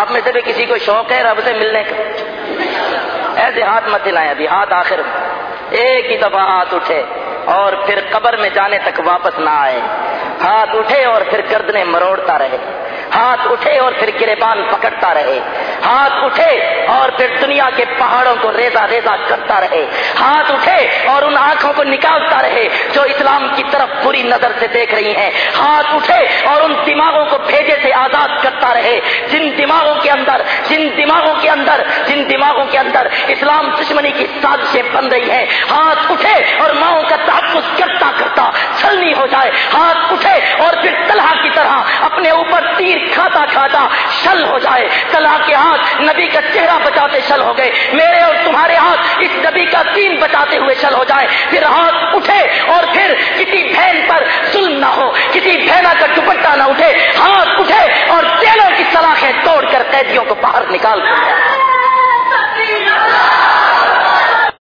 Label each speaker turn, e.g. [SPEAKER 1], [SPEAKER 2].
[SPEAKER 1] آپ میں سے بھی کسی کو شوق ہے رب سے ملنے کا؟ ایسے ہاتھ مت ہلائیں ابھی، ہاتھ آخر میں۔ ایک ہی دفعہ ہاتھ اٹھے اور پھر قبر میں جانے تک واپس نہ آئے۔ ہاتھ اٹھے اور پھر گردنے مروڑتا رہے۔ ہاتھ اٹھے اور پھر گربان پکڑتا رہے۔ ہاتھ اٹھے اور پھر دنیا کے پہاڑوں کو ریزا ریزا کرتا رہے۔ ہاتھ اٹھے اور ان آنکھوں کو نکالتا رہے جو اسلام کی طرف بری نظر سے دیکھ رہی ہیں۔ ہاتھ اٹھے اور ان دماغوں کو بھیجے سے آزاد کرتا رہے جن دماغوں کے اندر، جن دماغوں کے اندر، جن دماغوں کے اندر اسلام دشمنی کی سازشیں بن رہی ہیں۔ ہاتھ اٹھے اور ماؤں کا تحفظ کرتا کرتا چھلنی ہو جائے۔ ہاتھ اٹھے اور پھر طلحہ کی طرح اپنے اوپر تیر کھاتا کھاتا شل ہو جائے۔ کلا کے ہاتھ نبی کا چہرہ بچاتے شل ہو گئے۔ میرے اور تمہارے ہاتھ اس نبی کا دین بچاتے ہوئے شل ہو جائے۔ پھر ہاتھ اٹھے اور پھر کسی بہن پر ظلم نہ ہو، کسی بہنا کا قیدیوں کو باہر نکال دیا